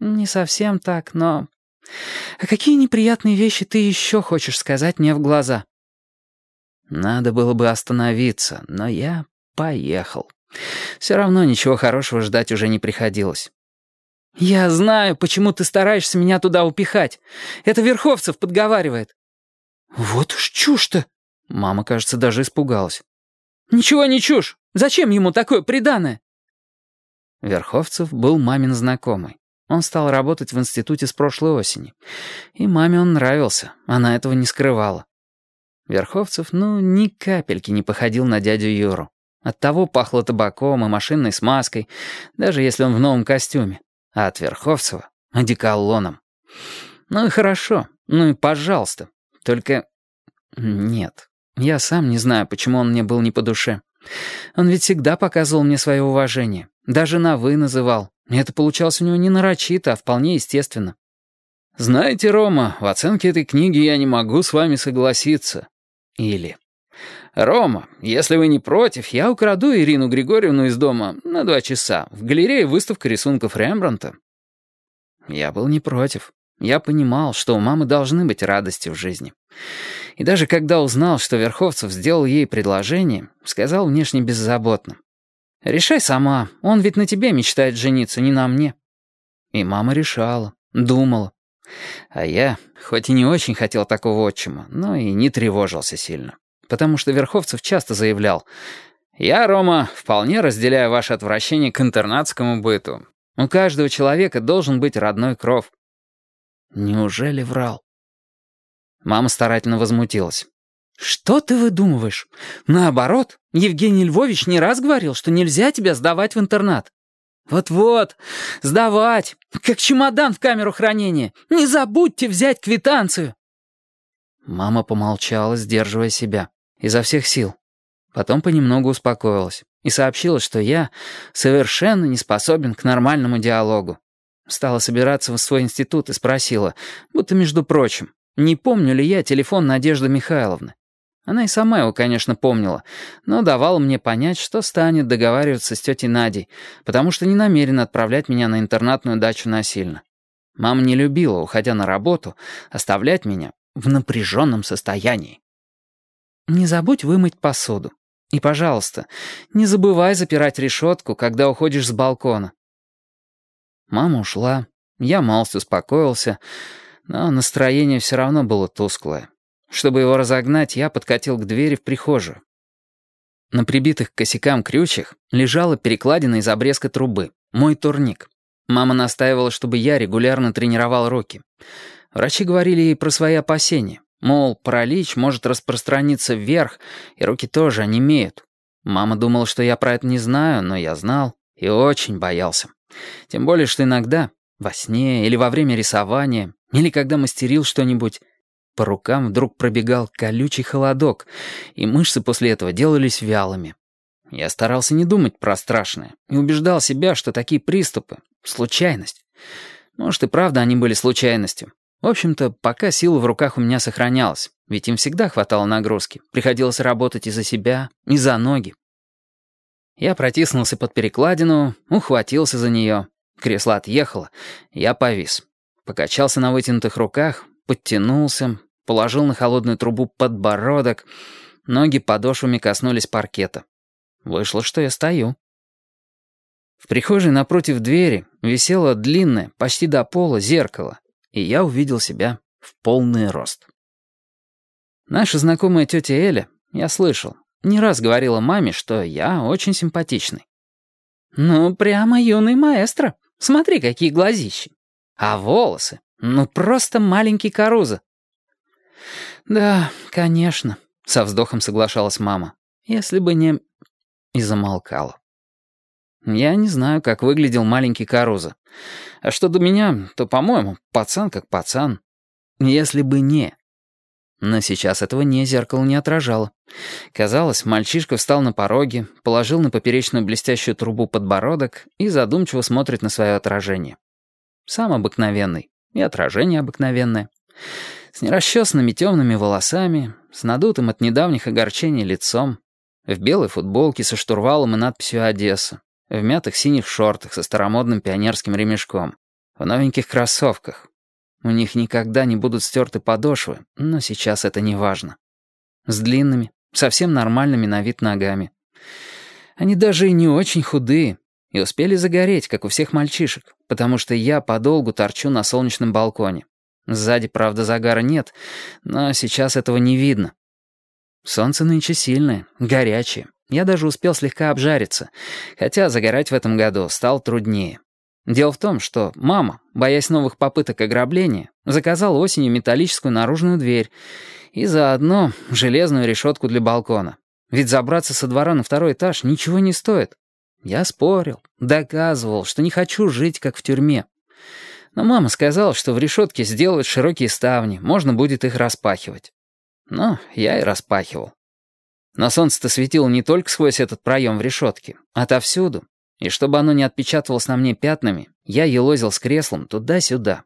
«Не совсем так, но...» «А какие неприятные вещи ты еще хочешь сказать мне в глаза?» Надо было бы остановиться, но я поехал. Все равно ничего хорошего ждать уже не приходилось. «Я знаю, почему ты стараешься меня туда упихать. Это Верховцев подговаривает». «Вот уж чушь-то!» Мама, кажется, даже испугалась. «Ничего не чушь! Зачем ему такое преданное?» Верховцев был мамин знакомый. Он стал работать в институте с прошлой осени. И маме он нравился, она этого не скрывала. Верховцев, ну, ни капельки не походил на дядю Юру. Оттого пахло табаком и машинной смазкой, даже если он в новом костюме. А от Верховцева — одеколоном. Ну и хорошо, ну и пожалуйста. Только нет, я сам не знаю, почему он мне был не по душе. Он ведь всегда показывал мне свое уважение. Даже на «вы» называл. Это получалось у него не нарочито, а вполне естественно. «Знаете, Рома, в оценке этой книги я не могу с вами согласиться». Или «Рома, если вы не против, я украду Ирину Григорьевну из дома на два часа. В галерее выставка рисунков Рембранта». Я был не против. Я понимал, что у мамы должны быть радости в жизни. И даже когда узнал, что Верховцев сделал ей предложение, сказал внешне беззаботно. «Решай сама, он ведь на тебе мечтает жениться, не на мне». И мама решала, думала. А я, хоть и не очень хотел такого отчима, но и не тревожился сильно. Потому что Верховцев часто заявлял, «Я, Рома, вполне разделяю ваше отвращение к интернатскому быту. У каждого человека должен быть родной кров». Неужели врал? Мама старательно возмутилась. «Что ты выдумываешь? Наоборот, Евгений Львович не раз говорил, что нельзя тебя сдавать в интернат. «Вот-вот, сдавать, как чемодан в камеру хранения. Не забудьте взять квитанцию». Мама помолчала, сдерживая себя, изо всех сил. Потом понемногу успокоилась и сообщила, что я совершенно не способен к нормальному диалогу. Стала собираться в свой институт и спросила, будто между прочим, не помню ли я телефон Надежды Михайловны. Она и сама его, конечно, помнила, но давала мне понять, что станет договариваться с тетей Надей, потому что не намерена отправлять меня на интернатную дачу насильно. Мама не любила, уходя на работу, оставлять меня в напряженном состоянии. «Не забудь вымыть посуду. И, пожалуйста, не забывай запирать решетку, когда уходишь с балкона». Мама ушла, я малость успокоился, но настроение все равно было тусклое. Чтобы его разогнать, я подкатил к двери в прихожую. На прибитых к косякам крючьях лежала перекладина из обрезка трубы, мой турник. Мама настаивала, чтобы я регулярно тренировал руки. Врачи говорили ей про свои опасения. Мол, паралич может распространиться вверх, и руки тоже онемеют. Мама думала, что я про это не знаю, но я знал и очень боялся. Тем более, что иногда, во сне или во время рисования, или когда мастерил что-нибудь, по рукам вдруг пробегал колючий холодок, и мышцы после этого делались вялыми. Я старался не думать про страшное и убеждал себя, что такие приступы — случайность. Может, и правда они были случайностью. В общем-то, пока сила в руках у меня сохранялась, ведь им всегда хватало нагрузки. Приходилось работать и за себя, и за ноги. Я протиснулся под перекладину, ухватился за нее. Кресло отъехало, я повис. Покачался на вытянутых руках, подтянулся, положил на холодную трубу подбородок, ноги подошвами коснулись паркета. Вышло, что я стою. В прихожей напротив двери висело длинное, почти до пола, зеркало, и я увидел себя в полный рост. Наша знакомая тетя Эля, я слышал, не раз говорила маме, что я очень симпатичный. «Ну, прямо юный маэстро. Смотри, какие глазищи. А волосы? Ну, просто маленький Каруза. «Да, конечно», — со вздохом соглашалась мама. «Если бы не...» И замолкала. Я не знаю, как выглядел маленький Каруза. А что до меня, то, по-моему, пацан как пацан. Если бы не... Но сейчас этого не зеркало не отражало. Казалось, мальчишка встал на пороге, положил на поперечную блестящую трубу подбородок и задумчиво смотрит на свое отражение. Сам обыкновенный, и отражение обыкновенное с нерасчесанными темными волосами, с надутым от недавних огорчений лицом, в белой футболке со штурвалом и надписью «Одесса», в мятых синих шортах со старомодным пионерским ремешком, В новеньких кроссовках. У них никогда не будут стерты подошвы, но сейчас это не важно. С длинными, совсем нормальными на вид ногами. Они даже и не очень худые, и успели загореть, как у всех мальчишек, потому что я подолгу торчу на солнечном балконе. Сзади, правда, загара нет, но сейчас этого не видно. Солнце нынче сильное, горячее. Я даже успел слегка обжариться, хотя загорать в этом году стало труднее. Дело в том, что мама, боясь новых попыток ограбления, заказала осенью металлическую наружную дверь и заодно железную решетку для балкона. Ведь забраться со двора на второй этаж ничего не стоит. Я спорил, доказывал, что не хочу жить, как в тюрьме. Но мама сказала, что в решетке сделают широкие ставни, можно будет их распахивать. Но я и распахивал. Но солнце-то светило не только сквозь этот проем в решетке, отовсюду, и чтобы оно не отпечатывалось на мне пятнами, я елозил с креслом туда-сюда.